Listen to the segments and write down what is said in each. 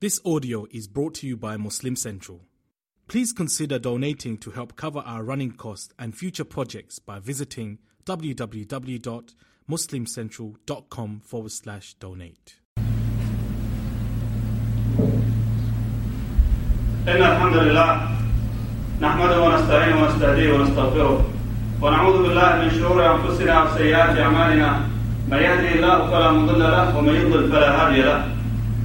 This audio is brought to you by Muslim Central. Please consider donating to help cover our running costs and future projects by visiting www.muslimcentral.com forward slash donate. إن الحمد لله نحمده ونستعينه ونستهديه ونستغفره ونعوذ بالله من شرور أنفسنا وسيئات أعمالنا من يهده الله فلا مضل له ومن يضلل فلا هادي له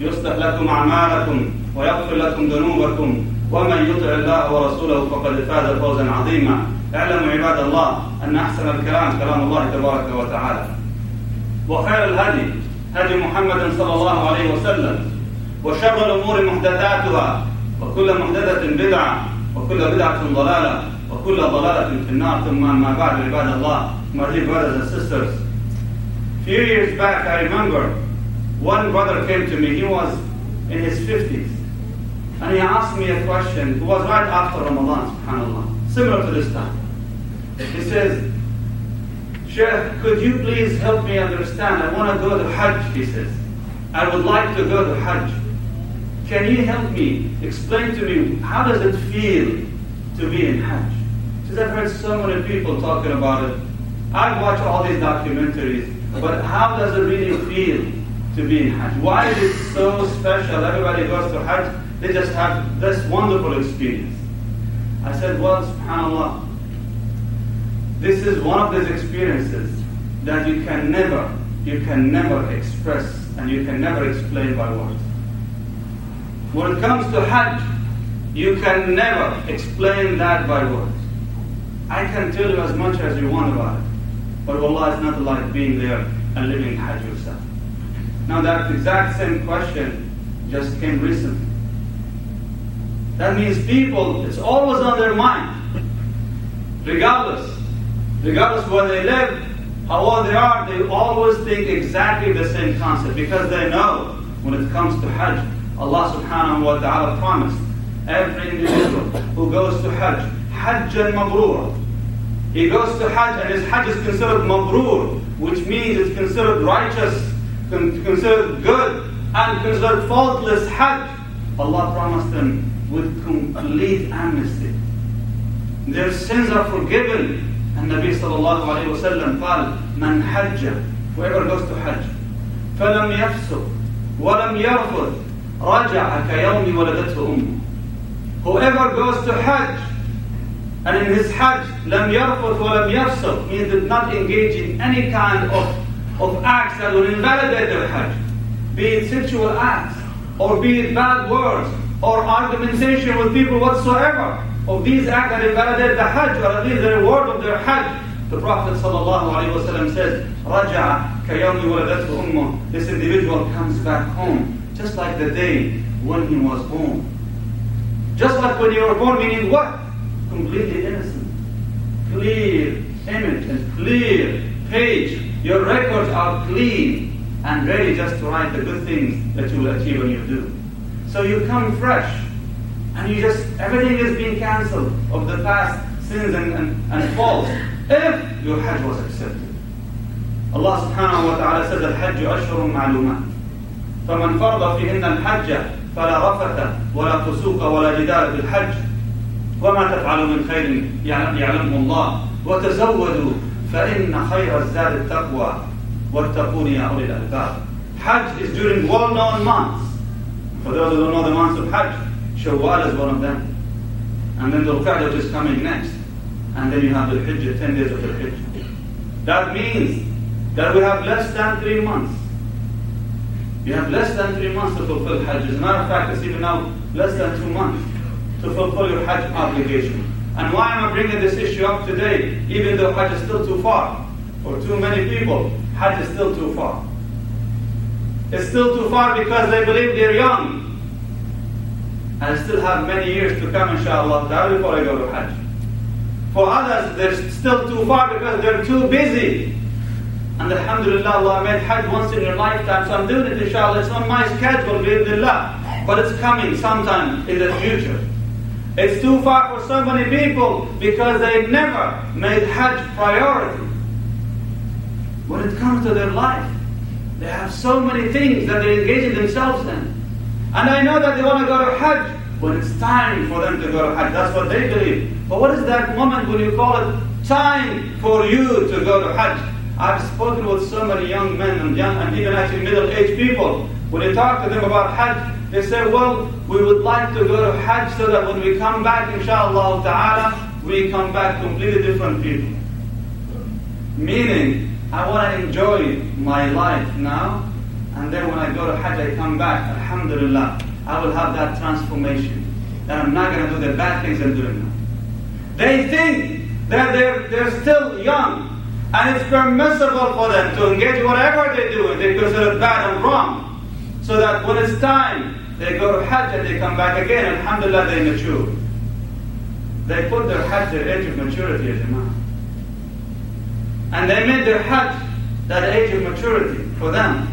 يصلح لكم أعمالكم ويغفر لكم ذنوبكم. ومن يطع الله ورسوله فقد فاز فوزا عظيما. اعلموا عباد الله أن أحسن الكلام كلام الله تبارك وتعالى. وخير الهدي هدي محمد صلى الله عليه وسلم. وشر الأمور محدثاتها. وكل محدثة بدعة. وكل بدعة ضلالة. وكل ضلالة في النار. ثم ما بعد عباد الله my dear brothers and sisters. Few years back I remember one brother came to me. He was in his 50s and he asked me a question. It was right after Ramadan subhanallah. Similar to this time. He says Sheikh could you please help me understand? I want to go to Hajj he says. I would like to go to Hajj. Can you help me explain to me how does it feel to be in Hajj? Because I've heard so many people talking about it. I've watched all these documentaries, but how does it really feel to be in Hajj? Why is it so special? Everybody goes to Hajj, they just have this wonderful experience. I said, well, subhanAllah, this is one of those experiences that you can never, you can never express and you can never explain by words. When it comes to Hajj, you can never explain that by words. I can tell you as much as you want about it, but Allah is not like being there and living Hajj. Now that exact same question just came recently. That means people, it's always on their mind. Regardless, regardless where they live, how old they are, they always think exactly the same concept because they know when it comes to Hajj, Allah subhanahu wa ta'ala promised every individual who goes to Hajj, Hajjan mabrura. He goes to Hajj and his Hajj is considered mabrur, which means it's considered righteous, considered good, and considered faultless Hajj. Allah promised them with complete amnesty. Their sins are forgiven. And Nabi sallallahu alayhi wa sallam قال من حج whoever goes to Hajj فلم يفسق ولم يرفض رجع كيوم ولدته أمه Whoever goes to Hajj and in his Hajj لم يرفض ولم يفسق means did not engage in any kind of, of acts that will invalidate their Hajj, be it sexual acts, or be it bad words, or argumentation with people whatsoever, of these acts that invalidate the Hajj, or at least the reward of their Hajj. The Prophet ﷺ says, "Raja kayami waladatu. This individual comes back home, just like the day when he was born. Just like when you were born, meaning what? Completely innocent. Clear image and clear page Your records are clean and ready just to write the good things that you will achieve when you do. So you come fresh and you just, everything is being cancelled of the past sins and, and, and faults if your Hajj was accepted. Allah subhanahu wa ta'ala says, الحج أشهر معلومات فمن فرض فيهن الحج فلا رفث ولا فسوق ولا جدال في الحج وما تفعلوا من خير يعلمه الله وتزودوا فإن خير الزاد التقوى واتقون يا أولي الألباب Hajj is during well-known months. For those who don't know the months of Hajj, Shawwal is one of them. And then Dhul Qa'dah is coming next. And then you have Dhul Hijjah, 10 days of Dhul Hijjah. That means that we have less than three months. We have less than three months to fulfill Hajj. As a matter of fact, it's even now less than two months to fulfill your Hajj obligation. And why am I bringing this issue up today, even though Hajj is still too far? For too many people, Hajj is still too far. It's still too far because they believe they're young. I still have many years to come, inshallah, before I go to Hajj. For others, they're still too far because they're too busy. And Alhamdulillah, Allah made Hajj once in your lifetime, so I'm doing it, inshallah. It's on my schedule, bi'idhnillah. But it's coming sometime in the future. It's too far for so many people because they never made Hajj priority. When it comes to their life, they have so many things that they're engaging themselves in. And I know that they want to go to Hajj when it's time for them to go to Hajj. That's what they believe. But what is that moment when you call it time for you to go to Hajj? I've spoken with so many young men and young and even actually middle-aged people. When you talk to them about Hajj, they say, well, we would like to go to Hajj so that when we come back, inshallah ta'ala, we come back completely different people. Meaning, I want to enjoy my life now and then when I go to Hajj, I come back, Alhamdulillah, I will have that transformation. That I'm not going to do the bad things I'm doing now. They think that they're, they're still young and it's permissible for them to engage whatever they do they consider bad and wrong. So that when it's time, they go to Hajj and they come back again, Alhamdulillah, they mature. They put their Hajj, their age of maturity as Imam. And they made their Hajj that age of maturity for them.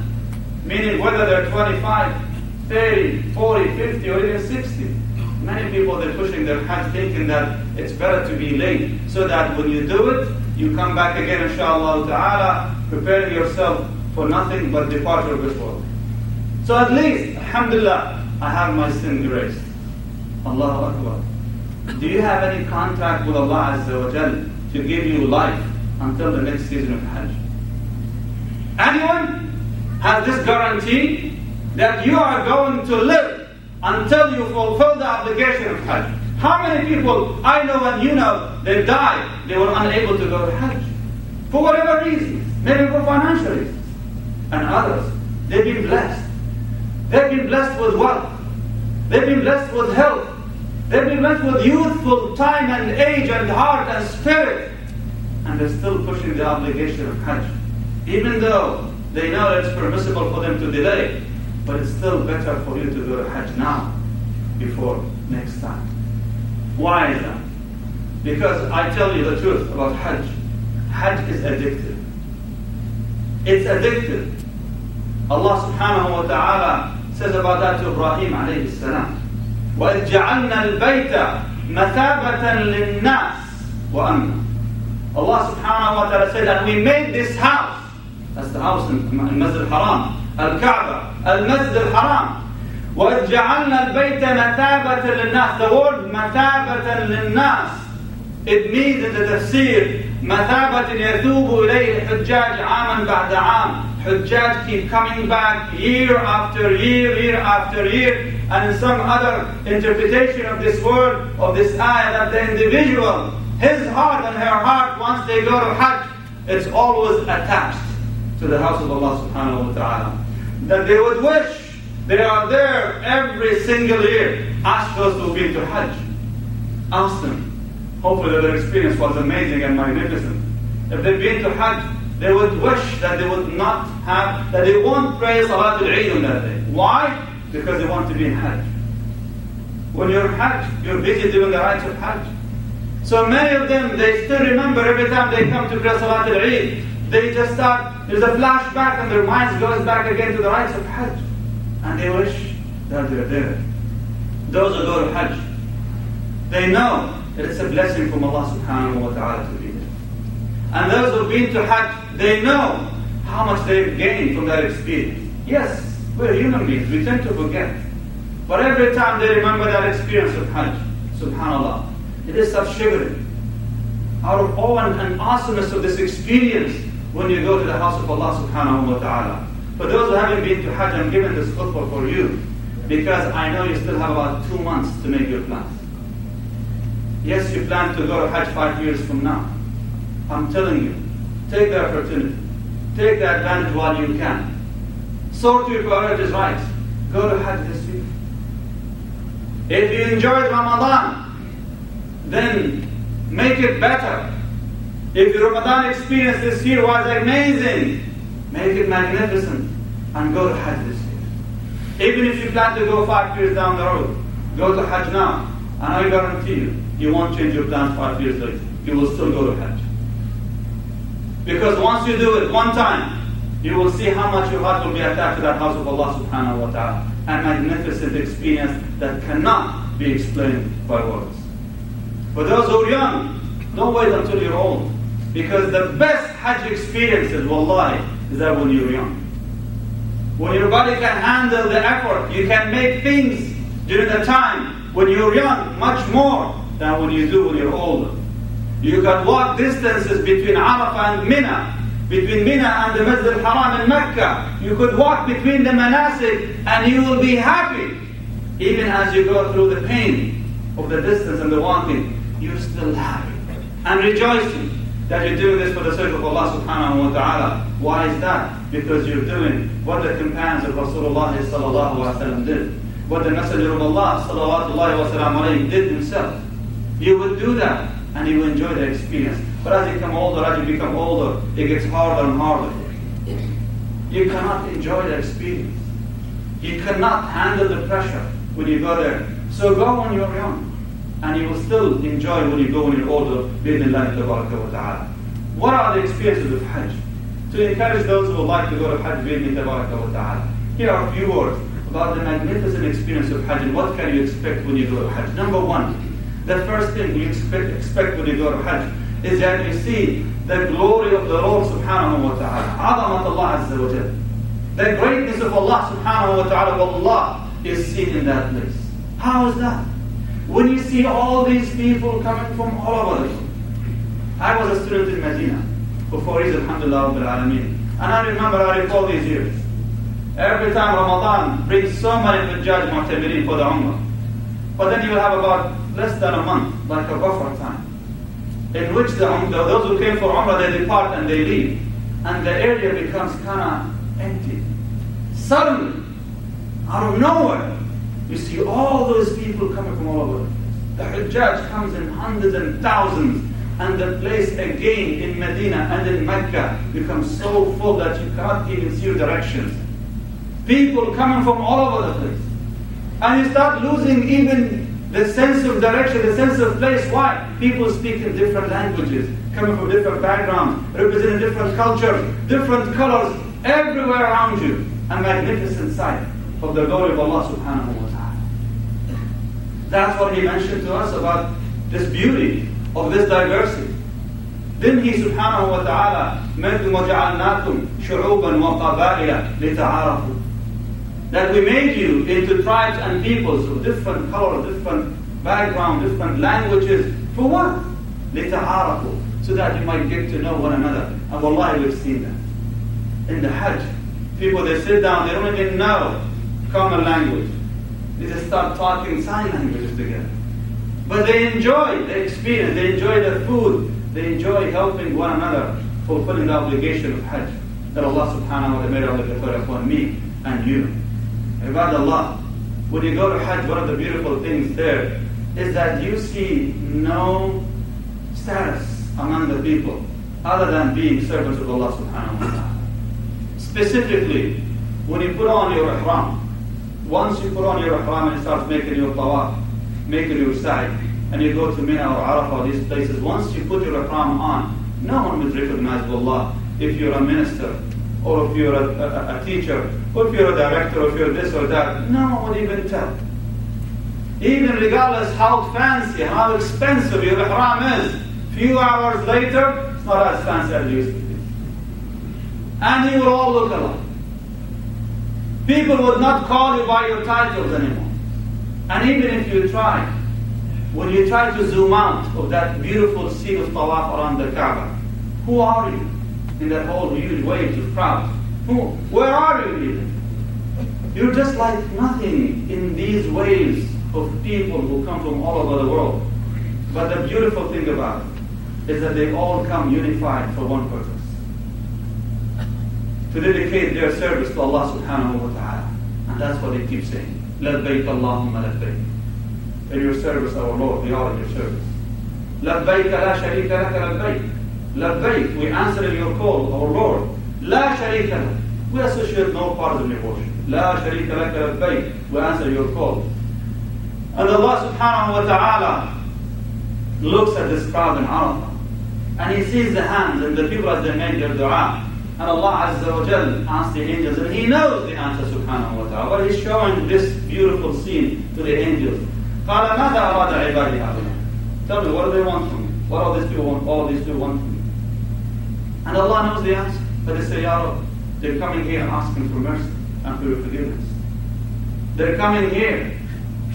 Meaning whether they're 25, 30, 40, 50, or even 60. Many people, they're pushing their Hajj thinking that it's better to be late so that when you do it, you come back again, inshallah ta'ala, preparing yourself for nothing but departure of this world. So at least, alhamdulillah, I have my sin erased. Allahu Akbar. Do you have any contract with Allah Azza wa Jal to give you life until the next season of Hajj? Anyone? has this guarantee that you are going to live until you fulfill the obligation of Hajj. How many people I know and you know, they died, they were unable to go to Hajj. For whatever reason, maybe for financial reasons. And others, they've been blessed. They've been blessed with wealth. They've been blessed with health. They've been blessed with youthful time and age and heart and spirit. And they're still pushing the obligation of Hajj. Even though they know it's permissible for them to delay, but it's still better for you to go to Hajj now before next time. Why is that? Because I tell you the truth about Hajj. Hajj is addictive. It's addictive. Allah subhanahu wa ta'ala سزبادات إبراهيم عليه السلام. وإذ جعلنا البيت مثابة للناس وأمنا. الله سبحانه وتعالى said that we made this house. That's the house المسجد الحرام الكعبة المسجد الحرام. وإذ جعلنا البيت مثابة للناس. The word مثابة للناس. It means in the تفسير مثابة يذوب إليه الحجاج عاما بعد عام. Hujjaj keep coming back year after year, year after year. And in some other interpretation of this word, of this ayah, that the individual, his heart and her heart, once they go to Hajj, it's always attached to the house of Allah subhanahu wa ta'ala. That they would wish they are there every single year. Ask those who've been to Hajj. Ask them. Hopefully their experience was amazing and magnificent. If they've been to Hajj, they would wish that they would not have, that they won't pray Salatul Eid on that day. Why? Because they want to be in Hajj. When you're in Hajj, you're busy doing the rites of Hajj. So many of them, they still remember every time they come to pray Salatul Eid, they just start, there's a flashback and their minds goes back again to the rites of Hajj. And they wish that they're there. Those who go to Hajj, they know that it's a blessing from Allah subhanahu wa ta'ala to be there. And those who've been to Hajj, they know how much they've gained from that experience. Yes, we're human beings, we tend to forget. But every time they remember that experience of Hajj, subhanAllah, it is such shivering. Out of awe and, and awesomeness of this experience, when you go to the house of Allah subhanahu wa ta'ala. For those who haven't been to Hajj, I'm giving this khutbah for you because I know you still have about two months to make your plans. Yes, you plan to go to Hajj five years from now. I'm telling you, take the opportunity. Take the advantage while you can. Sort your priorities right. Go to Hajj this week. If you enjoyed Ramadan, then make it better. If the Ramadan experience this year was amazing, make it magnificent and go to Hajj this year. Even if you plan to go five years down the road, Go to Hajj now, and I guarantee you, you won't change your plans five years later. You will still go to Hajj. Because once you do it one time, you will see how much your heart will be attached to that house of Allah subhanahu wa ta'ala. A magnificent experience that cannot be explained by words. For those who are young, don't wait until you're old. Because the best Hajj experiences, wallahi, is that when you're young. When your body can handle the effort, you can make things during the time when you're young much more than when you do when you're older. You can walk distances between Arafah and Mina, between Mina and the Masjid al-Haram in Mecca. You could walk between the manasik and you will be happy. Even as you go through the pain of the distance and the walking, you're still happy and rejoicing that you're doing this for the sake of Allah subhanahu wa ta'ala. Why is that? Because you're doing what the companions of Rasulullah sallallahu alaihi wasallam did. What the Messenger of Allah sallallahu alaihi wasallam did himself. You would do that and you will enjoy the experience. But as you become older, as you become older, it gets harder and harder. You cannot enjoy the experience. You cannot handle the pressure when you go there. So go when you're young and you will still enjoy when you go when you're older. What are the experiences of Hajj? To encourage those who would like to go to Hajj. Here are a few words about the magnificent experience of Hajj and what can you expect when you go to Hajj. Number one, the first thing you expect, expect when you go to Hajj is that you see the glory of the Lord subhanahu wa ta'ala. Azamat Allah azza wa jal. The greatness of Allah subhanahu wa ta'ala, Allah is seen in that place. How is that? When you see all these people coming from all over the world. I was a student in Medina before Eid, alhamdulillah, alameen. And I remember, I recall these years. Every time Ramadan brings so many Hujjaj Mu'tamirin for the Umrah. But then you will have about less than a month, like a buffer time, in which the, those who came for Umrah, they depart and they leave. And the area becomes kind of empty. Suddenly, out of nowhere, you see all those people coming from all over. The Hajjaj comes in hundreds and thousands, and the place again in Medina and in Mecca becomes so full that you can't even see your directions. People coming from all over the place. And you start losing even the sense of direction, the sense of place. Why? People speak in different languages, coming from different backgrounds, representing different cultures, different colors, everywhere around you. A magnificent sight of the glory of Allah subhanahu wa ta'ala. That's what he mentioned to us about this beauty of this diversity. Then he subhanahu wa ta'ala مَنْتُمْ وَجَعَلْنَاكُمْ شُعُوبًا وَقَبَائِلَ لِتَعَارَفُوا That we made you into tribes and peoples of different color, different background, different languages. For what? لِتَعَارَفُوا So that you might get to know one another. And wallahi we've seen that. In the Hajj, people they sit down, they don't even know common language. They just start talking sign languages together. But they enjoy the experience, they enjoy the food, they enjoy helping one another, fulfilling the obligation of Hajj that Allah subhanahu wa ta'ala made obligatory upon me and you. Ibad Allah, when you go to Hajj, one of the beautiful things there is that you see no status among the people other than being servants of Allah subhanahu wa ta'ala. Specifically, when you put on your ihram, once you put on your ihram and you start making your tawaf, making your sa'i, and you go to Mina or Arafah, these places, once you put your ihram on, no one will recognize Allah if you're a minister, or if you're a, a, a, teacher, or if you're a director, or if you're this or that. No one would even tell. Even regardless how fancy, how expensive your ihram is, few hours later, it's not as fancy as it used to be. And you will all look alike. People would not call you by your titles anymore. And even if you try, when you try to zoom out of that beautiful sea of tawaf around the Kaaba, who are you in that whole huge waves of crowds? Who, where are you even? You're just like nothing in these waves of people who come from all over the world. But the beautiful thing about it is that they all come unified for one purpose to dedicate their service to Allah subhanahu wa ta'ala. And that's what they keep saying. لبيك اللهم لبيك. In your service, our Lord, we are in your service. لبيك لا شريك لك لبيك. لبيك, we answer your call, our Lord. لا شريك لك. We associate no part of your worship. لا شريك لك لبيك. We answer your call. And Allah subhanahu wa ta'ala looks at this crowd in Arafah. And he sees the hands and the people as they make their dua. And Allah Azza wa Jal asks the angels, and He knows the answer subhanahu wa ta'ala. But He's showing this beautiful scene to the angels. قال ماذا أراد عبادي هؤلاء? Tell me, what do they want from me? What all these people want? All these people want from me? And Allah knows the answer. But they say, Ya Rab, they're coming here asking for mercy and for your forgiveness. They're coming here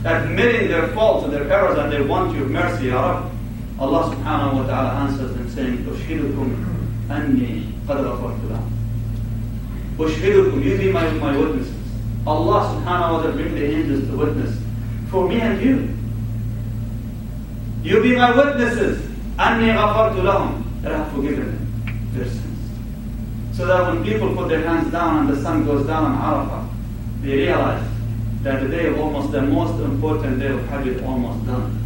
admitting their faults and their errors and they want your mercy, Ya Rab. Allah subhanahu wa ta'ala answers them saying, Ushidukum anni qad lahum. Ushidukum, you be my, my witnesses. Allah subhanahu wa ta'ala bring the angels to witness for me and you. You be my witnesses. Anni ghafartu lahum. That I have forgiven them. So that when people put their hands down and the sun goes down on Arafah, they realize that the day of almost the most important day of Hajj is almost done.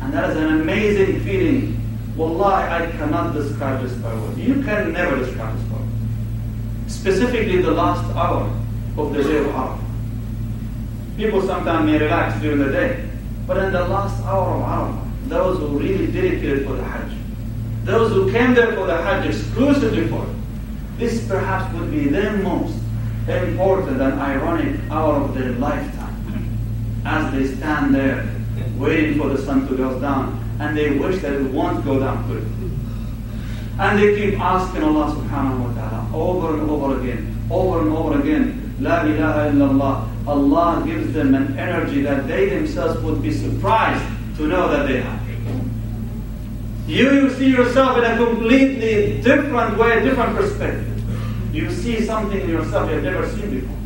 And that is an amazing feeling. Wallahi, I cannot describe this by words. You can never describe this by words. Specifically the last hour of the day of Arafah. People sometimes may relax during the day, but in the last hour of Arafah, those who really dedicated for the Hajj, those who came there for the Hajj exclusively for it, this perhaps would be their most important and ironic hour of their lifetime as they stand there waiting for the sun to go down and they wish that it won't go down quickly. And they keep asking Allah subhanahu wa ta'ala over and over again, over and over again, La ilaha illallah. Allah gives them an energy that they themselves would be surprised to know that they have. You, you see yourself in a completely different way, different perspective. You see something in yourself you've never seen before.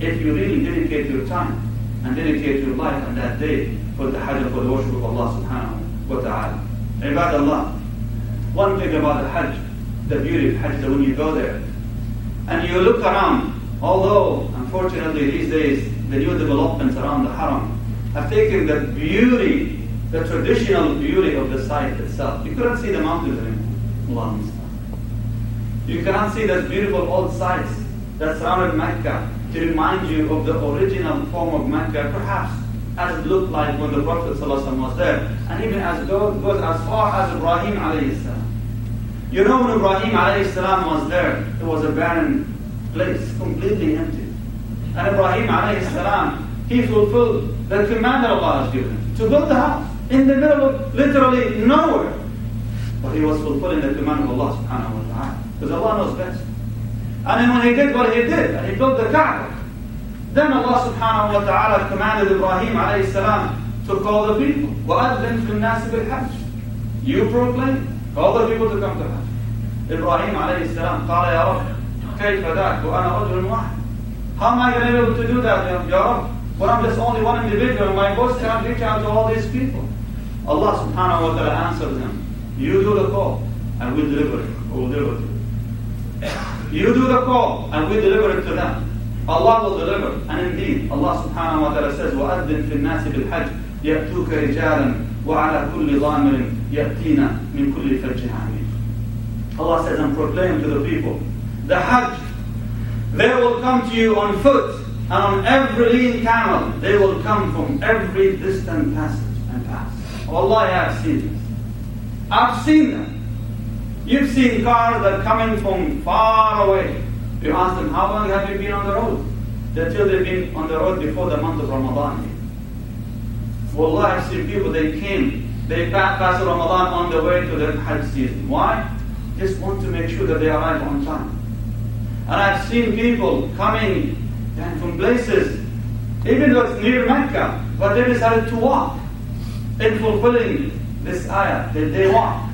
If you really dedicate your time and dedicate your life on that day for the Hajj for the worship of Allah subhanahu wa ta'ala. Ibad Allah. One thing about the Hajj, the beauty of Hajj, that when you go there and you look around, although unfortunately these days the new developments around the Haram have taken the beauty the traditional beauty of the site itself. You couldn't see the mountains anymore. You cannot see those beautiful old sites that surrounded Mecca to remind you of the original form of Mecca, perhaps as it looked like when the Prophet ﷺ was there, and even as it goes, as far as Ibrahim. You know when Ibrahim was there, it was a barren place, completely empty. And Ibrahim he fulfilled the command that Allah has given to build the house in the middle of literally nowhere. But he was fulfilling the command of Allah subhanahu. Because Allah knows best. And then when he did what he did, and he built the Kaaba, then Allah subhanahu wa ta'ala commanded Ibrahim alayhi salam to call the people. وَأَذِّنْ فِي النَّاسِ بِالْحَجِّ You proclaim. Call the people to come to Hajj. Ibrahim alayhi salam قال يا رب كيف ذاك وأنا رجل واحد How am I going to be able to do that, Ya Rab? When I'm just only one individual, my voice cannot reach out to all these people. Allah subhanahu wa ta'ala answers him, You do the call, and we deliver it. We will deliver it. You do the call, and we deliver it to them. Allah will deliver. And indeed, Allah subhanahu wa ta'ala says, وَأَذِّن فِي النَّاسِ بِالْحَجِّ يَأْتُوكَ رِجَالًا وَعَلَى كُلِّ ضَامِرٍ يَأْتِينَ مِنْ كُلِّ فَجِّ عَمِيقٍ Allah says, and proclaim to the people, the Hajj, they will come to you on foot, and on every lean camel, they will come from every distant passage and pass. Allah, I have seen this. I've seen them. You've seen cars that are coming from far away. You ask them, how long have you been on the road? They tell they've been on the road before the month of Ramadan. Wallah, I've seen people, they came, they passed Ramadan on the way to the Hajj season. Why? Just want to make sure that they arrive on time. And I've seen people coming from places, even though it's near Mecca, but they decided to walk in fulfilling this ayah, that they walk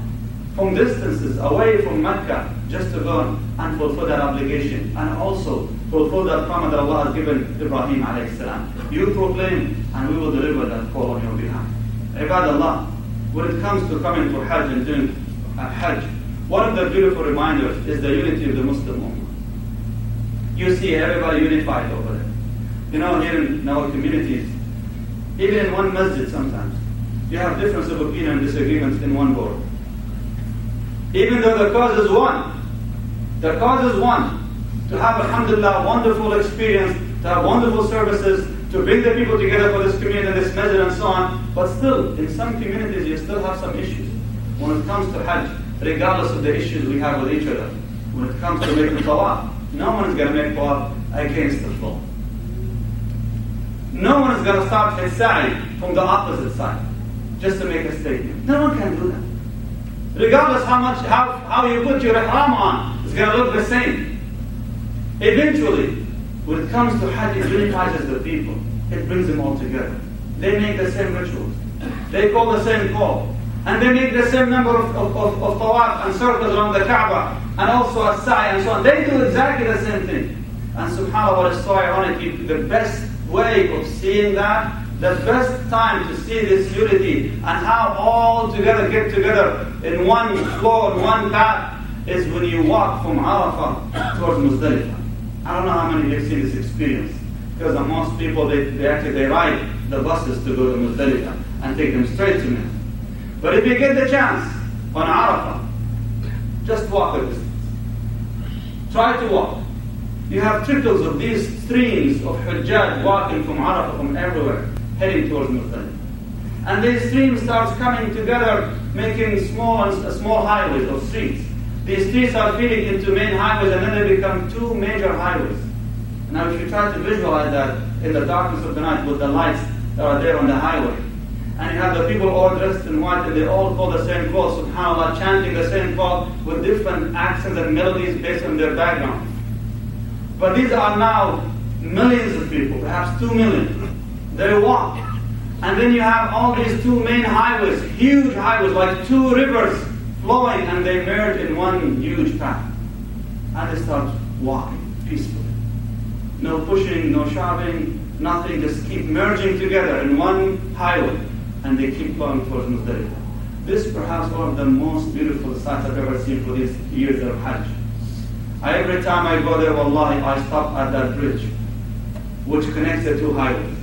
from distances away from Mecca just to go and fulfill that obligation and also fulfill that promise that Allah has given Ibrahim alayhi salam. You proclaim and we will deliver that call on your behalf. Ibad Allah, when it comes to coming for Hajj and doing uh, Hajj, one of the beautiful reminders is the unity of the Muslim Ummah. You see everybody unified over there. You know, here in our communities, even in one masjid sometimes, you have difference of opinion and disagreements in one board. Even though the cause is one, the cause is one. To have, alhamdulillah, wonderful experience, to have wonderful services, to bring the people together for this community and this masjid and so on. But still, in some communities, you still have some issues. When it comes to Hajj, regardless of the issues we have with each other, when it comes to making tawaf, no one is going to make tawaf against the flow. No one is going to stop his from the opposite side just to make a statement. No one can do that. Regardless how much how, how you put your ihram on, it's going to look the same. Eventually, when it comes to Hajj, it unifies the people. It brings them all together. They make the same rituals. They call the same call. And they make the same number of, of, of, of tawaf and circles around the Kaaba and also a sa'i and so on. They do exactly the same thing. And subhanAllah, what is so ironic, the best way of seeing that, the best time to see this unity and how all together get together in one flow, in one path, is when you walk from Arafah towards Muzdalifah. I don't know how many have seen this experience. Because most people, they, they actually they ride the buses to go to Muzdalifah and take them straight to Mina. But if you get the chance on Arafah, just walk a distance. Try to walk. You have trickles of these streams of Hujjaj walking from Arafah, from everywhere, heading towards Muzdalifah. And these streams start coming together, making small, small highways or streets. These streets are feeding into main highways and then they become two major highways. Now if you try to visualize that in the darkness of the night with the lights that are there on the highway, and you have the people all dressed in white and they all call the same call, subhanAllah, chanting the same call with different accents and melodies based on their background. But these are now millions of people, perhaps two million. They walk. And then you have all these two main highways, huge highways, like two rivers flowing, and they merge in one huge path. And they start walking peacefully. No pushing, no shoving, nothing, just keep merging together in one highway. And they keep going towards Muzdalifah. This perhaps one of the most beautiful sights I've ever seen for these years of Hajj. Every time I go there, wallahi, I stop at that bridge, which connects the two highways.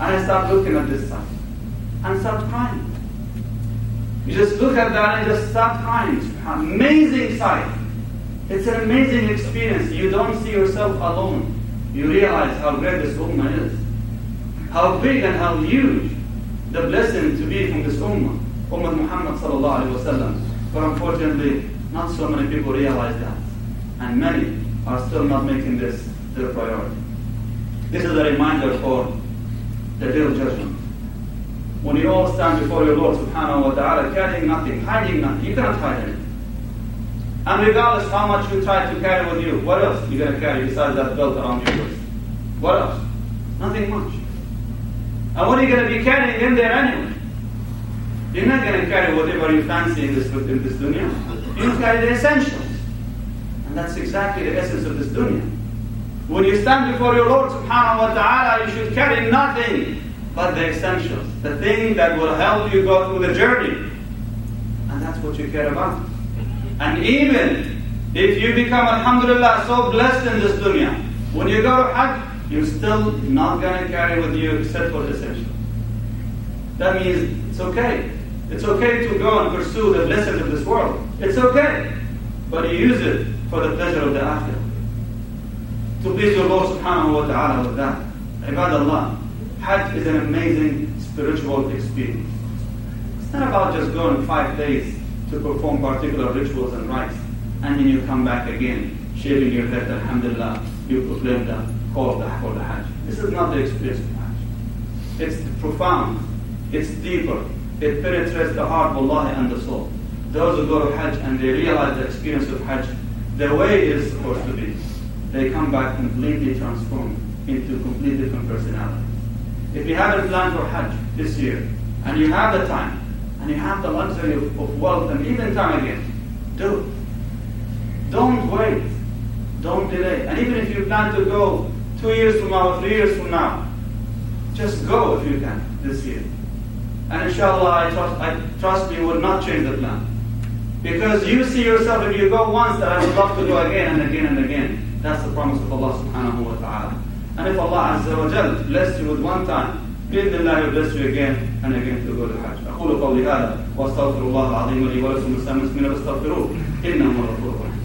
And I start looking at this side and start crying. You just look at that and just start crying. Amazing sight. It's an amazing experience. You don't see yourself alone. You realize how great this ummah is. How big and how huge the blessing to be from this ummah. Ummah Muhammad sallallahu alayhi wa sallam. But unfortunately, not so many people realize that. And many are still not making this their priority. This is a reminder for the of judgment. When you all stand before your Lord subhanahu wa ta'ala carrying nothing, hiding nothing, you cannot hide anything. And regardless how much you try to carry with you, what else are you going to carry besides that belt around your waist? What else? Nothing much. And what are you going to be carrying in there anyway? You're not going to carry whatever you fancy in this, in this dunya. You carry the essentials. And that's exactly the essence of this dunya. When you stand before your Lord subhanahu wa ta'ala, you should carry nothing but the essentials, the thing that will help you go through the journey. And that's what you care about. And even if you become, alhamdulillah, so blessed in this dunya, when you go to Hajj, you're still not going to carry with you except for the essentials. That means it's okay. It's okay to go and pursue the blessings of this world. It's okay. But you use it for the pleasure of the akhirah. To please your Lord subhanahu wa ta'ala with that. Ibadallah. Hajj is an amazing spiritual experience. It's not about just going five days to perform particular rituals and rites, and then you come back again, shaving your head, alhamdulillah, you proclaim the call the, the Hajj. This is not the experience of Hajj. It's profound, it's deeper, it penetrates the heart, wallahi, and the soul. Those who go to Hajj and they realize the experience of Hajj, the way is supposed to be, they come back completely transformed into completely different personalities. If you haven't planned for Hajj this year, and you have the time, and you have the luxury of, of wealth and even time again, do it. Don't wait. Don't delay. And even if you plan to go two years from now or three years from now, just go if you can this year. And inshallah, I trust, I trust you will not change the plan. Because you see yourself, if you go once, that I would love to go again and again and again. That's the promise of Allah subhanahu wa ta'ala. And if Allah Azza wa Jal blessed you with one time, بإذن الله will bless you again and again to go to Hajj. أقول قولي هذا وأستغفر الله العظيم لي ولكم السلام من فاستغفروه إنه هو الغفور الرحيم.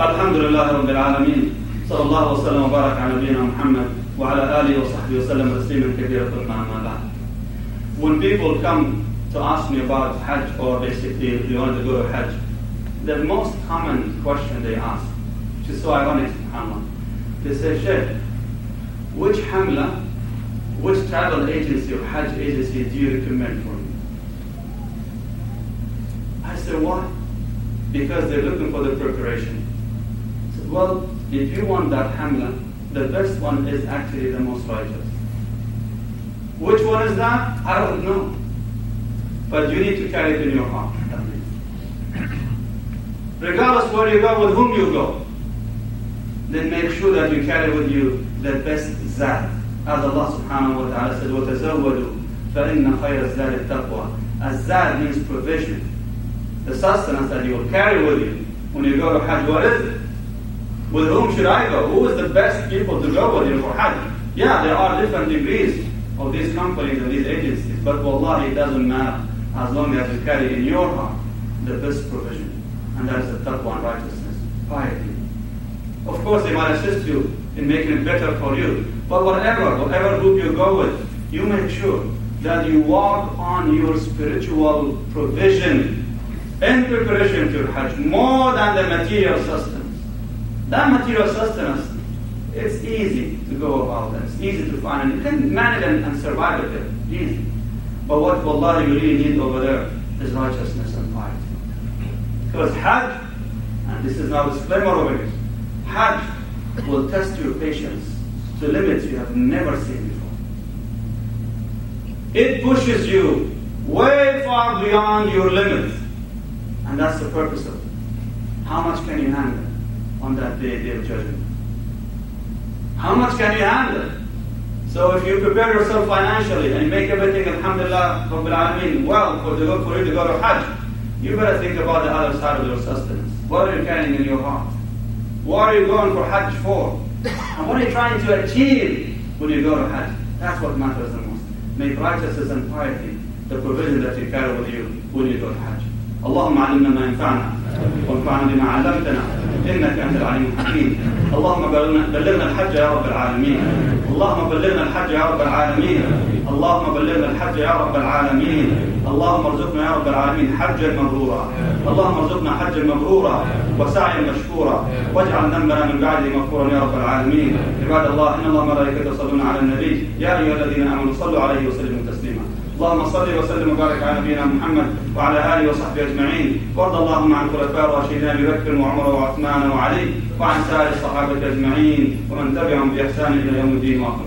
الحمد لله رب العالمين صلى الله وسلم وبارك على نبينا محمد وعلى آله وصحبه وسلم تسليما كثيرا ثم أما بعد When people come to ask me about Hajj or basically if you want to go to Hajj, the most common question they ask, which is so ironic, subhanAllah, they say, Sheikh, which Hamla, which travel agency or Hajj agency do you recommend for me? I said, why? Because they're looking for the preparation. I said, well, if you want that Hamla, the best one is actually the most righteous. Which one is that? I don't know. But you need to carry it in your heart. Regardless where you go, with whom you go, then make sure that you carry with you the best zad. As Allah subhanahu wa ta'ala says, وَتَزَوَّدُوا فَإِنَّ خَيْرَ الزَّادِ التَّقْوَى Azad means provision. The sustenance that you will carry with you when you go to Hajj, what is it? With whom should I go? Who is the best people to go with you for Hajj? Yeah, there are different degrees of these companies and these agencies, but wallahi, it doesn't matter as long as you carry in your heart the best provision. And that is the taqwa and righteousness, piety. Of course, they might assist you in making it better for you. But whatever, whatever group you go with, you make sure that you walk on your spiritual provision in preparation to Hajj more than the material sustenance. That material sustenance, it's easy to go about that. It's easy to find, and you can manage and, and survive with it. Easy. But what Allah you really need over there is righteousness and piety. Because Hajj, and this is now a disclaimer over here, Hajj will test your patience to limits you have never seen before. It pushes you way far beyond your limits. And that's the purpose of it. How much can you handle on that day, day of judgment? How much can you handle? So if you prepare yourself financially and make everything, alhamdulillah, Rabbil Alameen, well for, the, for you to go to Hajj, you better think about the other side of your sustenance. What are you carrying in your heart? What are you going for Hajj for? And what are you trying to achieve when you go to Hajj? That's what matters the most. Make righteousness and piety the provision that you carry with you when you go to Hajj. اللهم علمنا ما ينفعنا وانفعنا بما علمتنا انك انت العليم الحكيم. اللهم بلغنا الحج يا رب العالمين. اللهم بلغنا الحج يا رب العالمين. اللهم بلغنا الحج يا رب العالمين. اللهم ارزقنا يا رب العالمين حجا مبرورا. اللهم ارزقنا حجا مبرورا وسعيا مشكورا. واجعل ذنبنا من بعده مغفورا يا رب العالمين. عباد الله إن الله وملائكته يصلون على النبي. يا أيها الذين آمنوا صلوا عليه وسلموا. اللهم صل وسلم وبارك على نبينا محمد وعلى آله وصحبه أجمعين. وارض اللهم عن الخلفاء الراشدين أبي بكر وعمر وعثمان وعلي وعن سائر الصحابة أجمعين ومن تبعهم بإحسان إلى يوم الدين. واقم